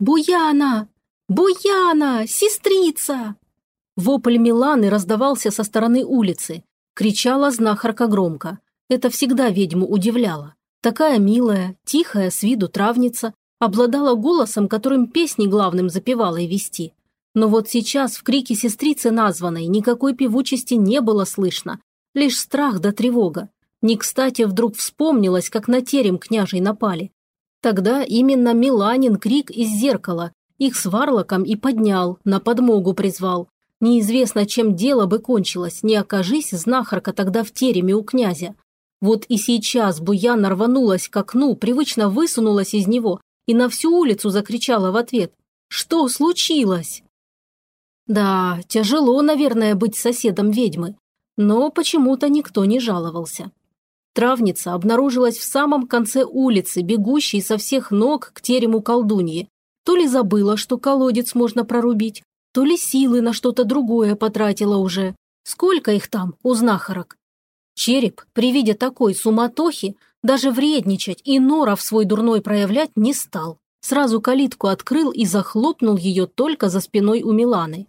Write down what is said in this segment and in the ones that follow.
«Буяна! Буяна! Сестрица!» Вопль Миланы раздавался со стороны улицы. Кричала знахарка громко. Это всегда ведьму удивляло. Такая милая, тихая с виду травница, обладала голосом, которым песни главным запевала и вести. Но вот сейчас в крике сестрицы названной никакой певучести не было слышно, лишь страх да тревога. Не кстати вдруг вспомнилось, как на терем княжей напали. Тогда именно Миланин крик из зеркала их с Варлоком и поднял, на подмогу призвал. Неизвестно, чем дело бы кончилось, не окажись знахарка тогда в тереме у князя. Вот и сейчас Буяна рванулась к окну, привычно высунулась из него и на всю улицу закричала в ответ. «Что случилось?» Да, тяжело, наверное, быть соседом ведьмы, но почему-то никто не жаловался. Травница обнаружилась в самом конце улицы, бегущей со всех ног к терему колдуньи. То ли забыла, что колодец можно прорубить, то ли силы на что-то другое потратила уже. Сколько их там, у знахарок? Череп при виде такой суматохи даже вредничать и норов свой дурной проявлять не стал. Сразу калитку открыл и захлопнул ее только за спиной у Миланы.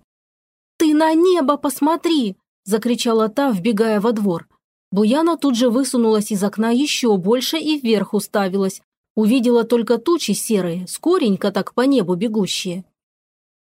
«Ты на небо посмотри!» – закричала та, вбегая во двор. Буяна тут же высунулась из окна еще больше и вверх уставилась. Увидела только тучи серые, скоренько так по небу бегущие.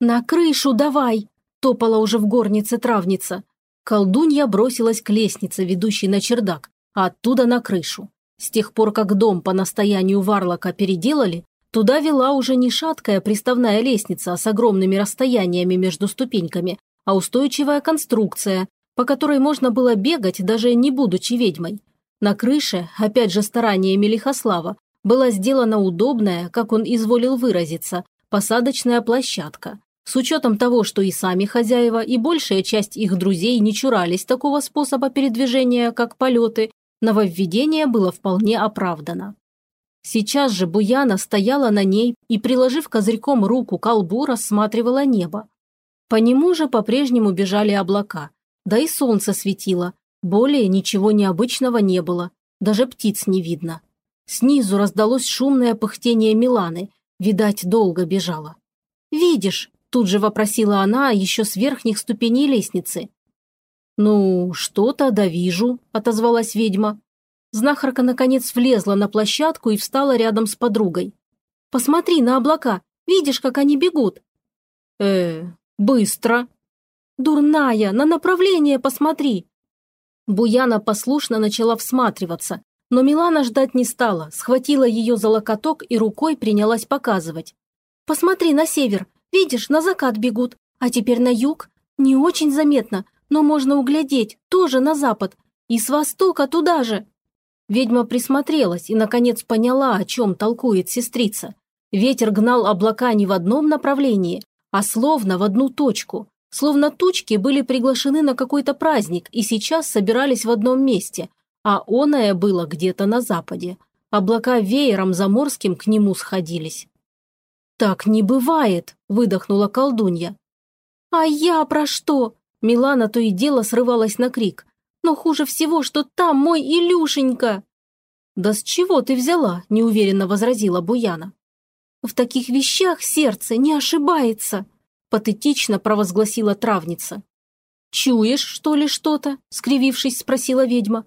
«На крышу давай!» – топала уже в горнице травница. Колдунья бросилась к лестнице, ведущей на чердак, а оттуда на крышу. С тех пор, как дом по настоянию Варлока переделали, туда вела уже не шаткая приставная лестница с огромными расстояниями между ступеньками, а устойчивая конструкция, по которой можно было бегать, даже не будучи ведьмой. На крыше, опять же стараниями Лихослава, была сделана удобная, как он изволил выразиться, посадочная площадка, с учетом того, что и сами хозяева, и большая часть их друзей не чурались такого способа передвижения, как полеты, нововведение было вполне оправдано. Сейчас же Буяна стояла на ней и, приложив козырьком руку к колбу, рассматривала небо. По нему же по-прежнему бежали облака, да и солнце светило, более ничего необычного не было, даже птиц не видно. Снизу раздалось шумное пыхтение Миланы, видать, долго бежала. «Видишь, Тут же вопросила она еще с верхних ступеней лестницы. «Ну, что-то да вижу», – отозвалась ведьма. Знахарка, наконец, влезла на площадку и встала рядом с подругой. «Посмотри на облака. Видишь, как они бегут?» «Э, быстро». «Дурная, на направление посмотри». Буяна послушно начала всматриваться, но Милана ждать не стала, схватила ее за локоток и рукой принялась показывать. «Посмотри на север, Видишь, на закат бегут, а теперь на юг. Не очень заметно, но можно углядеть, тоже на запад. И с востока туда же». Ведьма присмотрелась и, наконец, поняла, о чем толкует сестрица. Ветер гнал облака не в одном направлении, а словно в одну точку. Словно тучки были приглашены на какой-то праздник и сейчас собирались в одном месте, а оное было где-то на западе. Облака веером заморским к нему сходились. «Так не бывает!» – выдохнула колдунья. «А я про что?» Милана то и дело срывалась на крик. «Но хуже всего, что там мой Илюшенька!» «Да с чего ты взяла?» – неуверенно возразила Буяна. «В таких вещах сердце не ошибается!» – патетично провозгласила травница. «Чуешь, что ли, что-то?» – скривившись, спросила ведьма.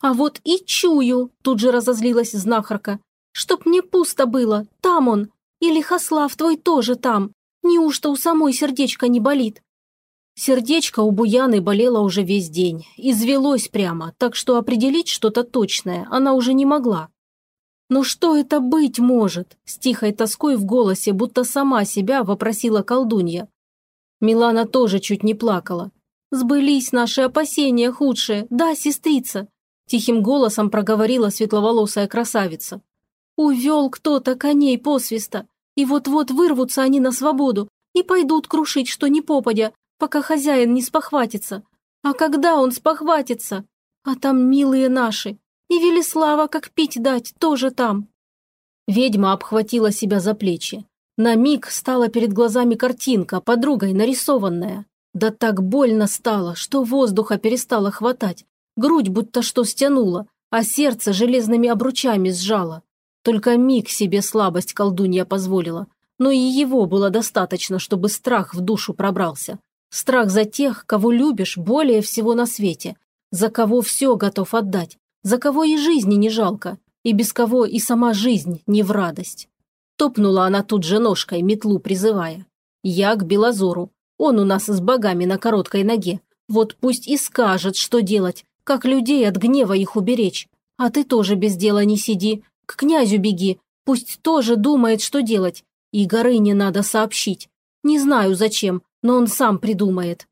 «А вот и чую!» – тут же разозлилась знахарка. «Чтоб мне пусто было, там он, и Лихослав твой тоже там. Неужто у самой сердечко не болит?» Сердечко у Буяны болело уже весь день. Извелось прямо, так что определить что-то точное она уже не могла. «Но что это быть может?» – с тихой тоской в голосе, будто сама себя вопросила колдунья. Милана тоже чуть не плакала. «Сбылись наши опасения худшие, да, сестрица?» Тихим голосом проговорила светловолосая красавица. Увел кто-то коней посвиста, и вот-вот вырвутся они на свободу и пойдут крушить, что ни попадя, пока хозяин не спохватится. А когда он спохватится? А там милые наши. И Велислава, как пить дать, тоже там. Ведьма обхватила себя за плечи. На миг стала перед глазами картинка, подругой нарисованная. Да так больно стало, что воздуха перестало хватать. Грудь будто что стянула, а сердце железными обручами сжало. Только миг себе слабость колдунья позволила. но и его было достаточно, чтобы страх в душу пробрался. Страх за тех, кого любишь более всего на свете, за кого все готов отдать, за кого и жизни не жалко, и без кого и сама жизнь не в радость. Топнула она тут же ножкой, метлу призывая. Я к Белозору. Он у нас с богами на короткой ноге. Вот пусть и скажет, что делать, как людей от гнева их уберечь. А ты тоже без дела не сиди, к князю беги, пусть тоже думает, что делать. И Горыне надо сообщить. Не знаю зачем, но он сам придумает.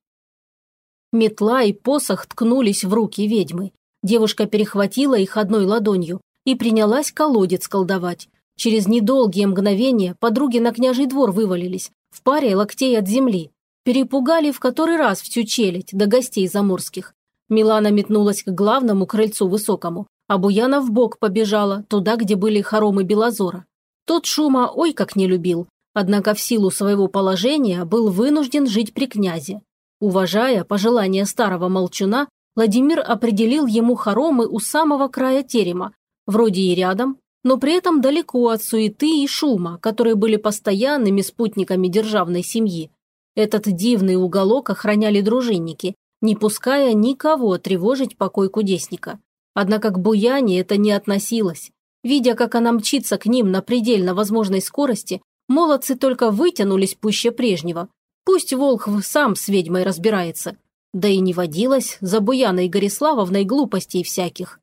Метла и посох ткнулись в руки ведьмы. Девушка перехватила их одной ладонью и принялась колодец колдовать. Через недолгие мгновения подруги на княжий двор вывалились, в паре локтей от земли. Перепугали в который раз всю челядь до гостей заморских. Милана метнулась к главному крыльцу высокому, а Буяна в бок побежала, туда, где были хоромы Белозора. Тот шума ой как не любил, однако в силу своего положения был вынужден жить при князе. Уважая пожелания старого молчуна, Владимир определил ему хоромы у самого края терема, вроде и рядом, но при этом далеко от суеты и шума, которые были постоянными спутниками державной семьи. Этот дивный уголок охраняли дружинники, не пуская никого тревожить покой кудесника. Однако к Буяне это не относилось. Видя, как она мчится к ним на предельно возможной скорости, молодцы только вытянулись пуще прежнего. Пусть Волхв сам с ведьмой разбирается. Да и не водилось за Буяной Гориславовной глупостей всяких.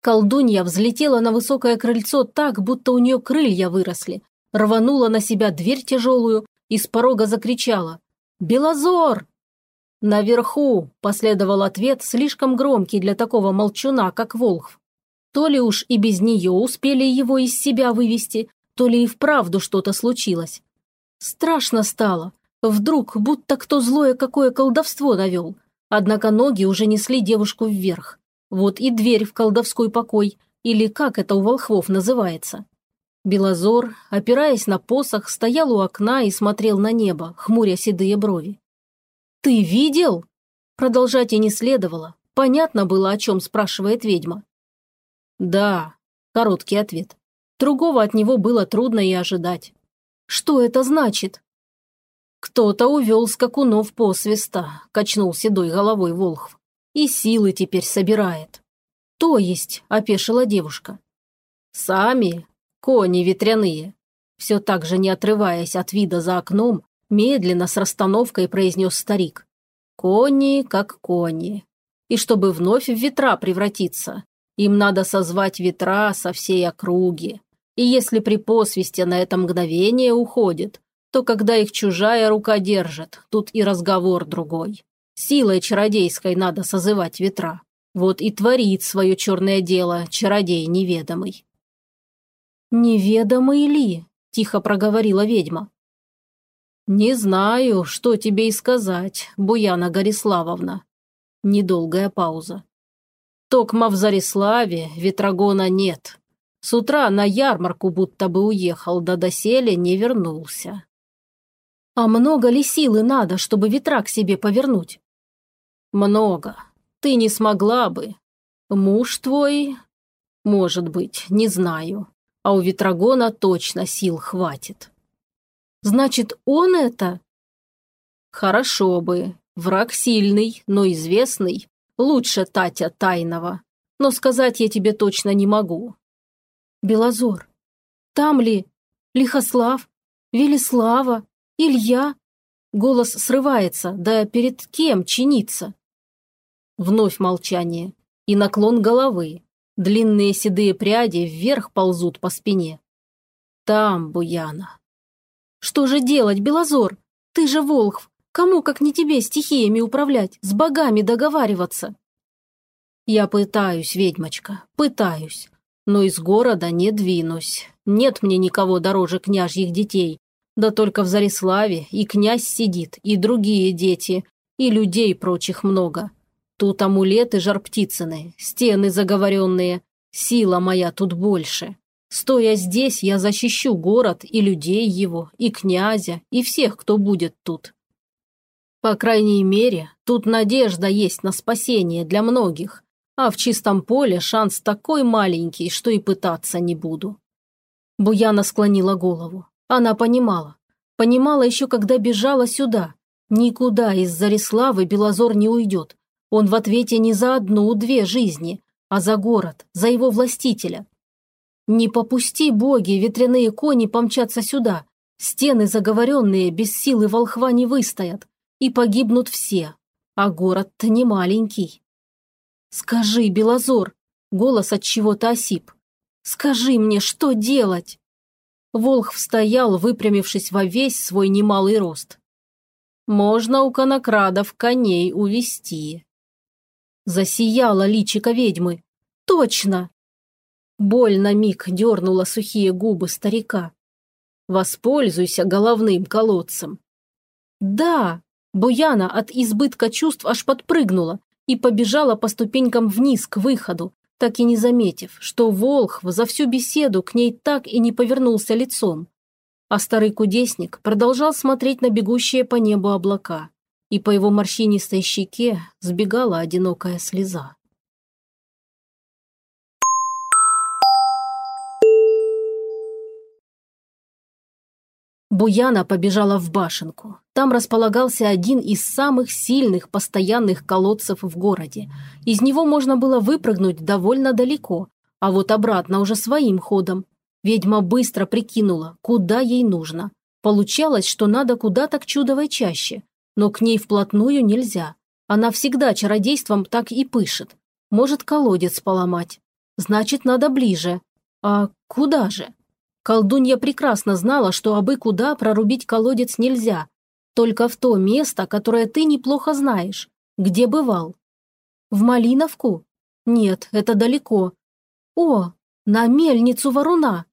Колдунья взлетела на высокое крыльцо так, будто у нее крылья выросли, рванула на себя дверь тяжелую и с порога закричала «Белозор!». «Наверху!» – последовал ответ, слишком громкий для такого молчуна, как Волхв. То ли уж и без нее успели его из себя вывести, то ли и вправду что-то случилось. Страшно стало. Вдруг, будто кто злое какое колдовство навел. Однако ноги уже несли девушку вверх. Вот и дверь в колдовской покой, или как это у волхвов называется. Белозор, опираясь на посох, стоял у окна и смотрел на небо, хмуря седые брови. «Ты видел?» Продолжать и не следовало. Понятно было, о чем спрашивает ведьма. «Да», – короткий ответ. Другого от него было трудно и ожидать. «Что это значит?» «Кто-то увел скакунов по свиста», – качнул седой головой Волхв. «И силы теперь собирает». «То есть», – опешила девушка. «Сами, кони ветряные», – все так же не отрываясь от вида за окном, медленно с расстановкой произнес старик. «Кони как кони. И чтобы вновь в ветра превратиться, им надо созвать ветра со всей округи. И если при посвисте на это мгновение уходит, то когда их чужая рука держит, тут и разговор другой. Силой чародейской надо созывать ветра. Вот и творит свое черное дело чародей неведомый. «Неведомый ли?» – тихо проговорила ведьма. «Не знаю, что тебе и сказать, Буяна Гориславовна». Недолгая пауза. Токма в Зариславе, Ветрогона нет. С утра на ярмарку будто бы уехал, да доселе не вернулся. А много ли силы надо, чтобы ветра к себе повернуть? Много. Ты не смогла бы. Муж твой? Может быть, не знаю. А у Ветрогона точно сил хватит. Значит, он это? Хорошо бы. Враг сильный, но известный. Лучше Татя Тайного. Но сказать я тебе точно не могу. Белозор. Там ли? Лихослав? Велислава? Илья? Голос срывается, да перед кем чиниться? Вновь молчание и наклон головы. Длинные седые пряди вверх ползут по спине. Там, Буяна. Что же делать, Белозор? Ты же Волхв. Кому, как не тебе, стихиями управлять, с богами договариваться? Я пытаюсь, ведьмочка, пытаюсь. Но из города не двинусь. Нет мне никого дороже княжьих детей. Да только в Зариславе и князь сидит, и другие дети, и людей прочих много. Тут амулеты жар-птицыны, стены заговоренные. Сила моя тут больше. Стоя здесь, я защищу город и людей его, и князя, и всех, кто будет тут. По крайней мере, тут надежда есть на спасение для многих, а в чистом поле шанс такой маленький, что и пытаться не буду. Буяна склонила голову. Она понимала. Понимала еще, когда бежала сюда. Никуда из Зариславы Белозор не уйдет. Он в ответе не за одну-две жизни, а за город, за его властителя. Не попусти, боги, ветряные кони помчатся сюда. Стены заговоренные без силы волхва не выстоят. И погибнут все. А город-то не маленький. «Скажи, Белозор!» Голос от чего-то осип. «Скажи мне, что делать?» Волх стоял, выпрямившись во весь свой немалый рост. «Можно у конокрадов коней увести. Засияла личико ведьмы. «Точно!» Боль на миг дернула сухие губы старика. «Воспользуйся головным колодцем». «Да!» Буяна от избытка чувств аж подпрыгнула и побежала по ступенькам вниз к выходу, так и не заметив, что Волхв за всю беседу к ней так и не повернулся лицом. А старый кудесник продолжал смотреть на бегущие по небу облака, и по его морщинистой щеке сбегала одинокая слеза. Буяна побежала в башенку. Там располагался один из самых сильных постоянных колодцев в городе. Из него можно было выпрыгнуть довольно далеко, а вот обратно уже своим ходом. Ведьма быстро прикинула, куда ей нужно. Получалось, что надо куда-то к чудовой чаще, но к ней вплотную нельзя. Она всегда чародейством так и пышет. Может колодец поломать. Значит, надо ближе. А куда же? Колдунья прекрасно знала, что абы куда прорубить колодец нельзя. Только в то место, которое ты неплохо знаешь. Где бывал? В Малиновку? Нет, это далеко. О, на мельницу Воруна.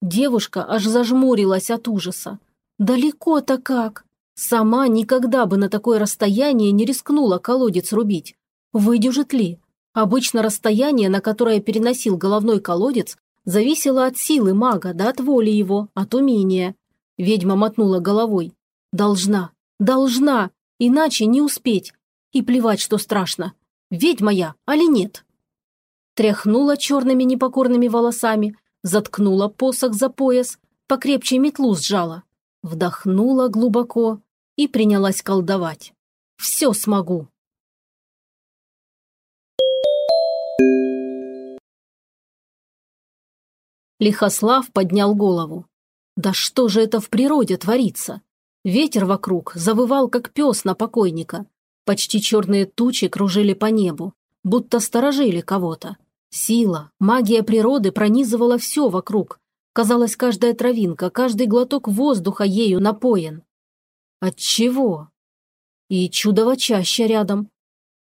Девушка аж зажмурилась от ужаса. Далеко-то как? Сама никогда бы на такое расстояние не рискнула колодец рубить. Выдюжит ли? Обычно расстояние, на которое переносил головной колодец, зависело от силы мага, да от воли его, от умения. Ведьма мотнула головой. Должна, должна, иначе не успеть. И плевать, что страшно. Ведьма я, али нет? Тряхнула черными непокорными волосами, заткнула посох за пояс, покрепче метлу сжала. Вдохнула глубоко и принялась колдовать. «Все смогу!» Лихослав поднял голову. Да что же это в природе творится? Ветер вокруг завывал, как пес на покойника. Почти черные тучи кружили по небу, будто сторожили кого-то. Сила, магия природы пронизывала все вокруг. Казалось, каждая травинка, каждый глоток воздуха ею напоен. Отчего? И чудово чаще рядом.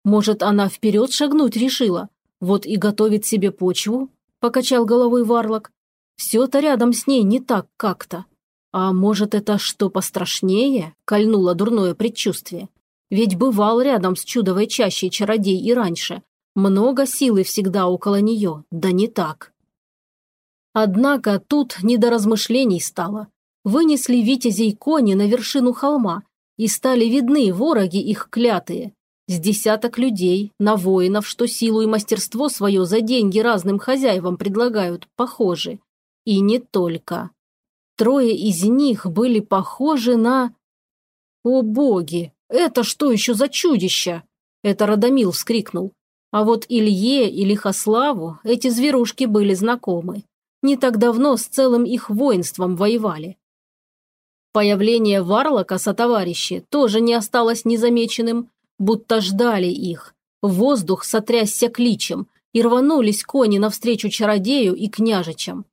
Может, она вперед шагнуть решила? Вот и готовит себе почву? Покачал головой Варлок. Все-то рядом с ней не так как-то. А может, это что пострашнее? Кольнуло дурное предчувствие. Ведь бывал рядом с чудовой чащей чародей и раньше. Много силы всегда около нее, да не так. Однако тут не до размышлений стало. Вынесли витязей кони на вершину холма, и стали видны вороги их клятые. С десяток людей, на воинов, что силу и мастерство свое за деньги разным хозяевам предлагают, похожи. И не только. Трое из них были похожи на... «О боги! Это что еще за чудище?» Это Радомил вскрикнул. А вот Илье и Лихославу эти зверушки были знакомы. Не так давно с целым их воинством воевали. Появление Варлока со товарищи тоже не осталось незамеченным, будто ждали их. Воздух сотрясся кличем, и рванулись кони навстречу чародею и княжичам.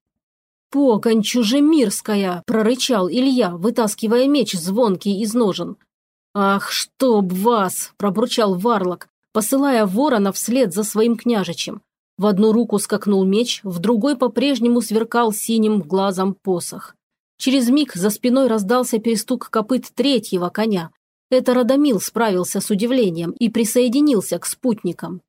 «Погонь чужемирская!» – прорычал Илья, вытаскивая меч звонкий из ножен. «Ах, чтоб вас!» – пробурчал Варлок, посылая ворона вслед за своим княжичем. В одну руку скакнул меч, в другой по-прежнему сверкал синим глазом посох. Через миг за спиной раздался перестук копыт третьего коня. Это Радомил справился с удивлением и присоединился к спутникам.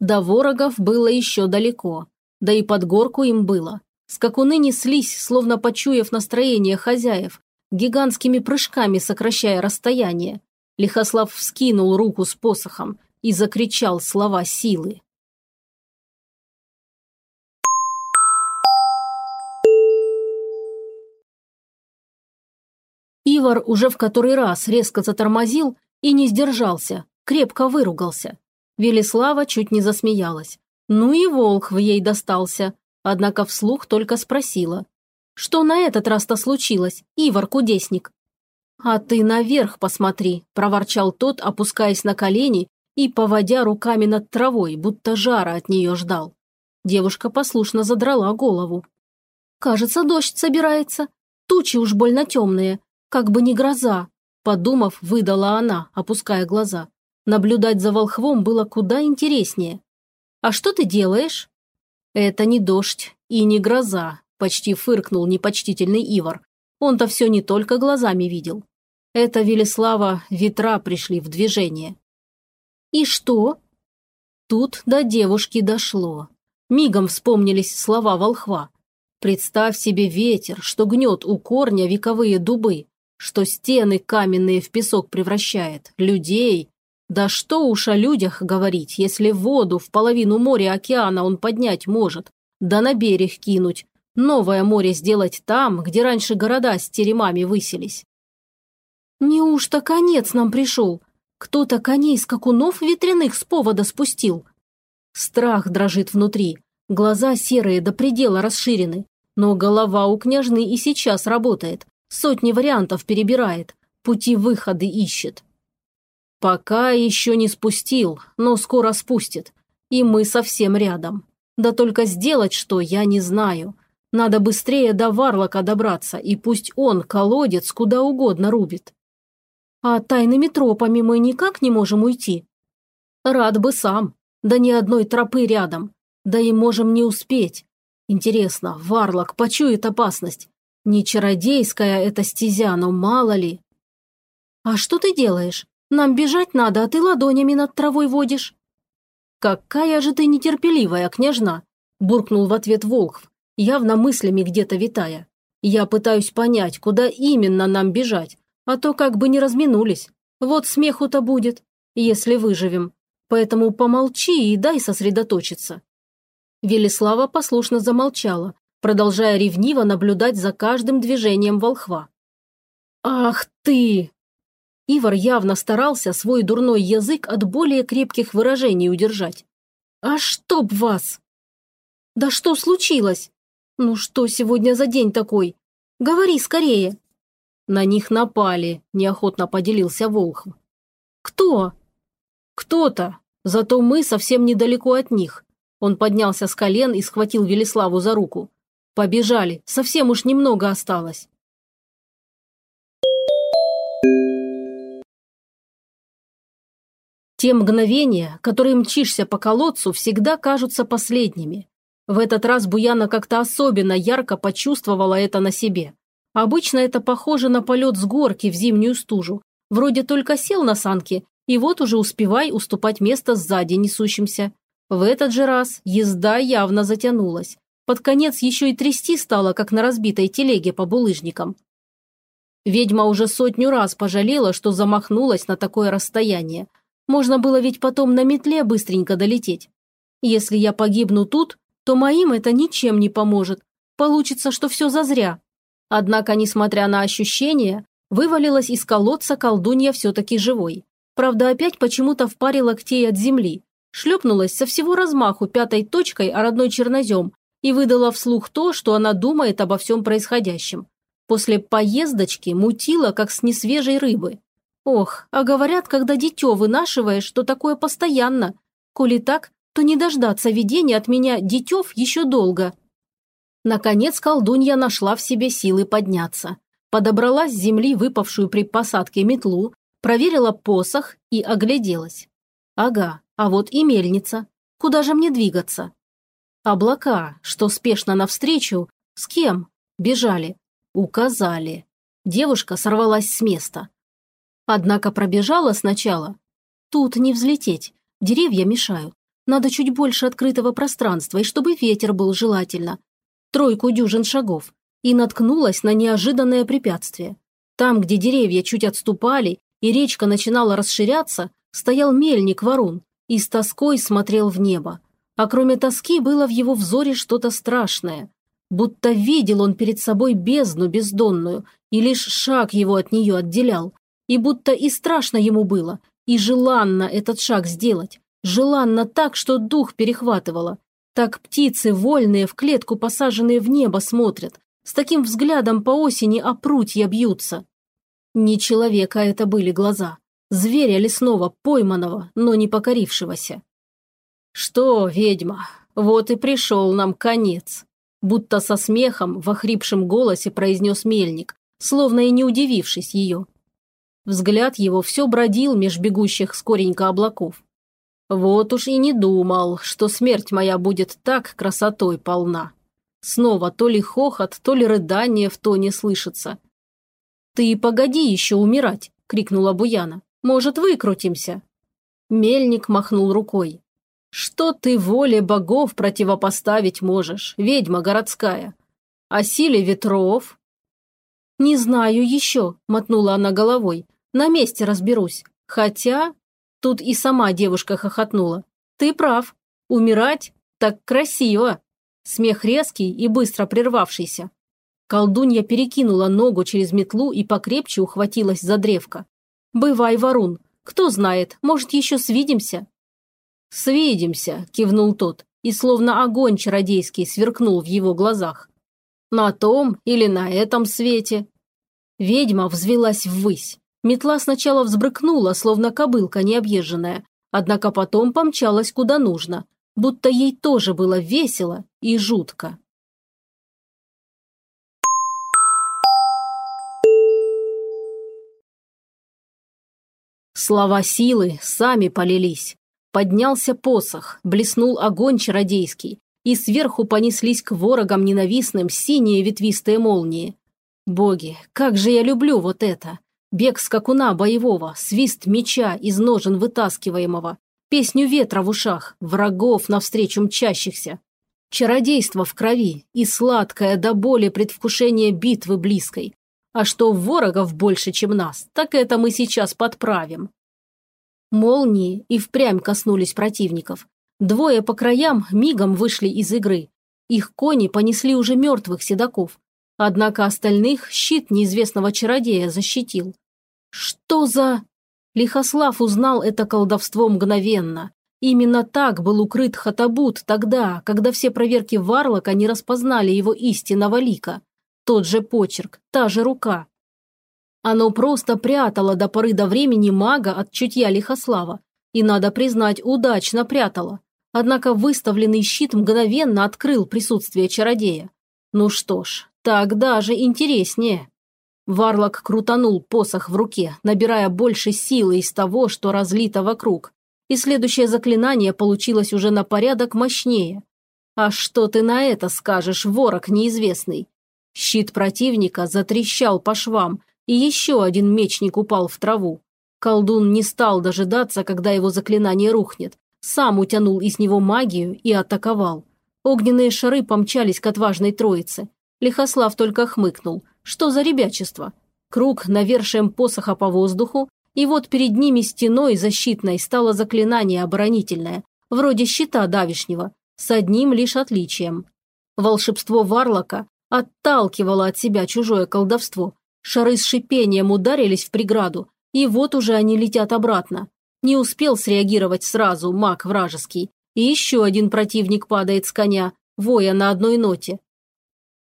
До ворогов было еще далеко, да и под горку им было. Скакуны неслись, словно почуяв настроение хозяев, гигантскими прыжками сокращая расстояние. Лихослав вскинул руку с посохом и закричал слова силы. Ивар уже в который раз резко затормозил и не сдержался, крепко выругался. Велеслава чуть не засмеялась. Ну и волк в ей достался однако вслух только спросила. «Что на этот раз-то случилось, Ивар-кудесник?» «А ты наверх посмотри», – проворчал тот, опускаясь на колени и поводя руками над травой, будто жара от нее ждал. Девушка послушно задрала голову. «Кажется, дождь собирается. Тучи уж больно темные, как бы не гроза», – подумав, выдала она, опуская глаза. Наблюдать за волхвом было куда интереснее. «А что ты делаешь?» «Это не дождь и не гроза», – почти фыркнул непочтительный Ивар. Он-то все не только глазами видел. Это, Велеслава, ветра пришли в движение. «И что?» Тут до девушки дошло. Мигом вспомнились слова волхва. Представь себе ветер, что гнет у корня вековые дубы, что стены каменные в песок превращает, людей. Да что уж о людях говорить, если воду в половину моря океана он поднять может, да на берег кинуть, новое море сделать там, где раньше города с теремами высились. Неужто конец нам пришел? Кто-то коней скакунов ветряных с повода спустил. Страх дрожит внутри, глаза серые до предела расширены, но голова у княжны и сейчас работает, сотни вариантов перебирает, пути выхода ищет. Пока еще не спустил, но скоро спустит, и мы совсем рядом. Да только сделать что, я не знаю. Надо быстрее до Варлока добраться, и пусть он колодец куда угодно рубит. А тайными тропами мы никак не можем уйти. Рад бы сам, да ни одной тропы рядом, да и можем не успеть. Интересно, Варлок почует опасность. Не чародейская эта стезя, но мало ли. А что ты делаешь? Нам бежать надо, а ты ладонями над травой водишь. Какая же ты нетерпеливая, княжна, буркнул в ответ Волхв, явно мыслями где-то витая. Я пытаюсь понять, куда именно нам бежать, а то как бы не разминулись. Вот смеху-то будет, если выживем. Поэтому помолчи и дай сосредоточиться. Велислава послушно замолчала, продолжая ревниво наблюдать за каждым движением волхва. «Ах ты!» Ивар явно старался свой дурной язык от более крепких выражений удержать. «А чтоб вас!» «Да что случилось? Ну что сегодня за день такой? Говори скорее!» «На них напали», – неохотно поделился Волхв. «Кто?» «Кто-то, зато мы совсем недалеко от них. Он поднялся с колен и схватил Велиславу за руку. «Побежали, совсем уж немного осталось». Те мгновения, которые мчишься по колодцу, всегда кажутся последними. В этот раз Буяна как-то особенно ярко почувствовала это на себе. Обычно это похоже на полет с горки в зимнюю стужу. Вроде только сел на санки, и вот уже успевай уступать место сзади несущимся. В этот же раз езда явно затянулась. Под конец еще и трясти стало, как на разбитой телеге по булыжникам. Ведьма уже сотню раз пожалела, что замахнулась на такое расстояние. Можно было ведь потом на метле быстренько долететь. Если я погибну тут, то моим это ничем не поможет. Получится, что все зазря. Однако, несмотря на ощущения, вывалилась из колодца колдунья все-таки живой. Правда, опять почему-то в паре локтей от земли. Шлепнулась со всего размаху пятой точкой о родной чернозем и выдала вслух то, что она думает обо всем происходящем. После поездочки мутила, как с несвежей рыбы. Ох, а говорят, когда дитё вынашиваешь, что такое постоянно. Коли так, то не дождаться видения от меня дитёв еще долго. Наконец колдунья нашла в себе силы подняться. Подобрала с земли выпавшую при посадке метлу, проверила посох и огляделась. Ага, а вот и мельница. Куда же мне двигаться? Облака, что спешно навстречу, с кем? Бежали. Указали. Девушка сорвалась с места. Однако пробежала сначала. Тут не взлететь, деревья мешают. Надо чуть больше открытого пространства, и чтобы ветер был желательно. Тройку дюжин шагов. И наткнулась на неожиданное препятствие. Там, где деревья чуть отступали, и речка начинала расширяться, стоял мельник Варун, и с тоской смотрел в небо. А кроме тоски было в его взоре что-то страшное. будто видел он перед собой бездну бездонную, и лишь шаг его от нее отделял, и будто и страшно ему было, и желанно этот шаг сделать, желанно так, что дух перехватывало. Так птицы, вольные, в клетку посаженные в небо смотрят, с таким взглядом по осени о прутья бьются. Не человека это были глаза, зверя лесного, пойманного, но не покорившегося. «Что, ведьма, вот и пришел нам конец», будто со смехом в охрипшем голосе произнес мельник, словно и не удивившись ее. Взгляд его все бродил меж бегущих скоренько облаков. Вот уж и не думал, что смерть моя будет так красотой полна. Снова то ли хохот, то ли рыдание в тоне слышится. «Ты погоди еще умирать!» – крикнула Буяна. «Может, выкрутимся?» Мельник махнул рукой. «Что ты воле богов противопоставить можешь, ведьма городская? О силе ветров, «Не знаю еще», – мотнула она головой. «На месте разберусь. Хотя...» Тут и сама девушка хохотнула. «Ты прав. Умирать? Так красиво!» Смех резкий и быстро прервавшийся. Колдунья перекинула ногу через метлу и покрепче ухватилась за древко. «Бывай, Варун. Кто знает, может, еще свидимся?» «Свидимся», – кивнул тот, и словно огонь чародейский сверкнул в его глазах. «На том или на этом свете?» Ведьма взвелась ввысь. Метла сначала взбрыкнула, словно кобылка необъезженная, однако потом помчалась куда нужно, будто ей тоже было весело и жутко. Слова силы сами полились. Поднялся посох, блеснул огонь чародейский, и сверху понеслись к ворогам ненавистным синие ветвистые молнии. Боги, как же я люблю вот это! Бег скакуна боевого, свист меча из ножен вытаскиваемого, песню ветра в ушах, врагов навстречу мчащихся. Чародейство в крови и сладкое до боли предвкушение битвы близкой. А что ворогов больше, чем нас, так это мы сейчас подправим. Молнии и впрямь коснулись противников. Двое по краям мигом вышли из игры. Их кони понесли уже мертвых седаков. Однако остальных щит неизвестного чародея защитил. Что за... Лихослав узнал это колдовство мгновенно. Именно так был укрыт Хатабут тогда, когда все проверки Варлока не распознали его истинного лика. Тот же почерк, та же рука. Оно просто прятало до поры до времени мага от чутья Лихослава. И, надо признать, удачно прятало. Однако выставленный щит мгновенно открыл присутствие чародея. Ну что ж, так даже интереснее. Варлок крутанул посох в руке, набирая больше силы из того, что разлито вокруг. И следующее заклинание получилось уже на порядок мощнее. А что ты на это скажешь, ворог неизвестный? Щит противника затрещал по швам, и еще один мечник упал в траву. Колдун не стал дожидаться, когда его заклинание рухнет. Сам утянул из него магию и атаковал. Огненные шары помчались к отважной троице. Лихослав только хмыкнул. Что за ребячество? Круг навершием посоха по воздуху, и вот перед ними стеной защитной стало заклинание оборонительное, вроде щита давишнего, с одним лишь отличием. Волшебство Варлока отталкивало от себя чужое колдовство. Шары с шипением ударились в преграду, и вот уже они летят обратно. Не успел среагировать сразу маг вражеский, и еще один противник падает с коня, воя на одной ноте.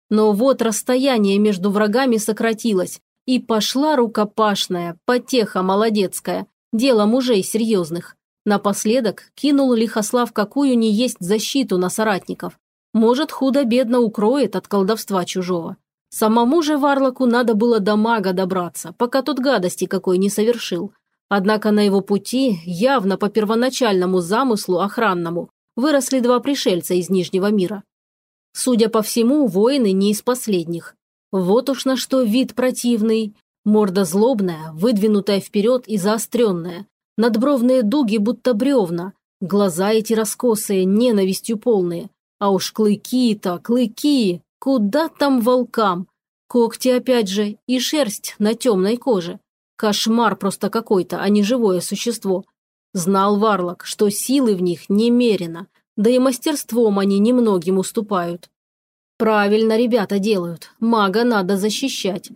Но вот расстояние между врагами сократилось, и пошла рукопашная, потеха молодецкая, дело мужей серьезных. Напоследок кинул Лихослав какую ни есть защиту на соратников. Может, худо-бедно укроет от колдовства чужого. Самому же Варлоку надо было до мага добраться, пока тот гадости какой не совершил. Однако на его пути, явно по первоначальному замыслу охранному, выросли два пришельца из Нижнего мира. Судя по всему, воины не из последних. Вот уж на что вид противный. Морда злобная, выдвинутая вперед и заостренная. Надбровные дуги будто бревна. Глаза эти раскосые, ненавистью полные. А уж клыки-то, клыки! Куда там волкам? Когти опять же и шерсть на темной коже. Кошмар просто какой-то, а не живое существо. Знал Варлок, что силы в них немерено, да и мастерством они немногим уступают. Правильно ребята делают, мага надо защищать.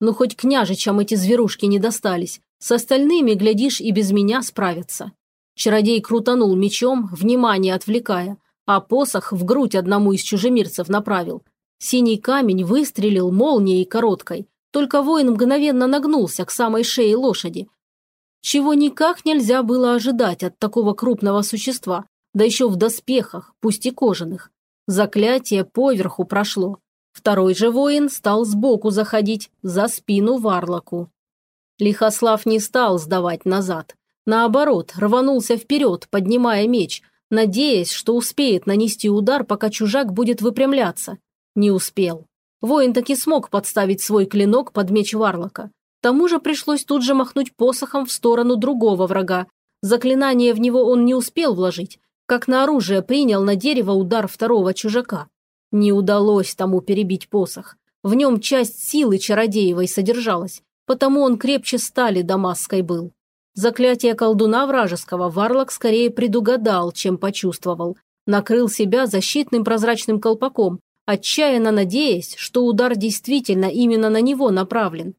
Ну хоть княжичам эти зверушки не достались, с остальными, глядишь, и без меня справятся. Чародей крутанул мечом, внимание отвлекая, а посох в грудь одному из чужемирцев направил. Синий камень выстрелил молнией короткой, только воин мгновенно нагнулся к самой шее лошади. Чего никак нельзя было ожидать от такого крупного существа, да еще в доспехах, пусть и кожаных. Заклятие поверху прошло. Второй же воин стал сбоку заходить, за спину варлоку. Лихослав не стал сдавать назад. Наоборот, рванулся вперед, поднимая меч, надеясь, что успеет нанести удар, пока чужак будет выпрямляться. Не успел. Воин таки смог подставить свой клинок под меч Варлока. Тому же пришлось тут же махнуть посохом в сторону другого врага. Заклинание в него он не успел вложить, как на оружие принял на дерево удар второго чужака. Не удалось тому перебить посох. В нем часть силы чародеевой содержалась, потому он крепче стали дамасской был. Заклятие колдуна вражеского Варлок скорее предугадал, чем почувствовал. Накрыл себя защитным прозрачным колпаком, отчаянно надеясь, что удар действительно именно на него направлен.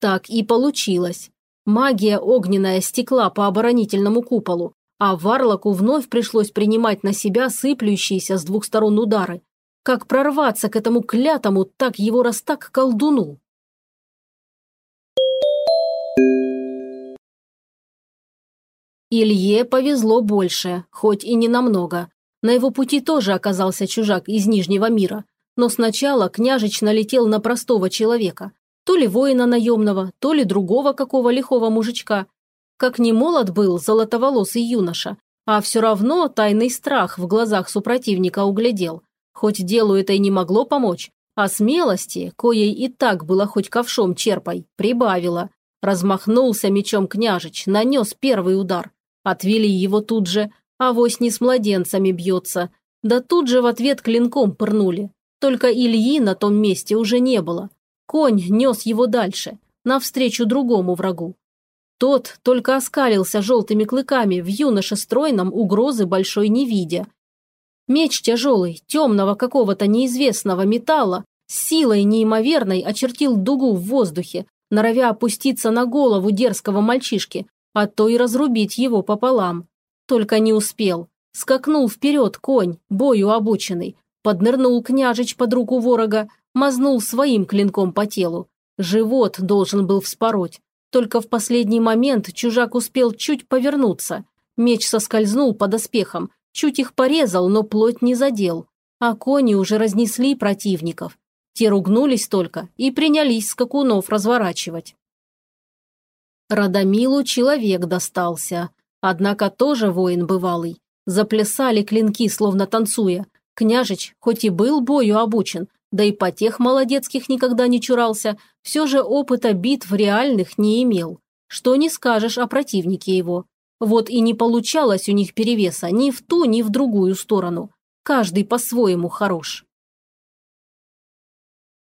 Так и получилось. Магия огненная стекла по оборонительному куполу, а Варлоку вновь пришлось принимать на себя сыплющиеся с двух сторон удары. Как прорваться к этому клятому, так его раз так колдуну? Илье повезло больше, хоть и не намного. На его пути тоже оказался чужак из Нижнего мира. Но сначала княжич налетел на простого человека. То ли воина наемного, то ли другого какого лихого мужичка. Как не молод был золотоволосый юноша, а все равно тайный страх в глазах супротивника углядел. Хоть делу это и не могло помочь, а смелости, коей и так было хоть ковшом черпай, прибавило. Размахнулся мечом княжич, нанес первый удар. Отвели его тут же, а вось не с младенцами бьется. Да тут же в ответ клинком пырнули. Только Ильи на том месте уже не было. Конь нес его дальше, навстречу другому врагу. Тот только оскалился желтыми клыками, в юноше стройном угрозы большой не видя. Меч тяжелый, темного какого-то неизвестного металла, с силой неимоверной очертил дугу в воздухе, норовя опуститься на голову дерзкого мальчишки, а то и разрубить его пополам. Только не успел. Скакнул вперед конь, бою обученный, поднырнул княжич под руку ворога, мазнул своим клинком по телу. Живот должен был вспороть. Только в последний момент чужак успел чуть повернуться. Меч соскользнул под оспехом, чуть их порезал, но плоть не задел. А кони уже разнесли противников. Те ругнулись только и принялись скакунов разворачивать. Радомилу человек достался. Однако тоже воин бывалый. Заплясали клинки, словно танцуя. Княжич, хоть и был бою обучен, да и потех молодецких никогда не чурался, все же опыта битв реальных не имел. Что не скажешь о противнике его. Вот и не получалось у них перевеса ни в ту, ни в другую сторону. Каждый по-своему хорош.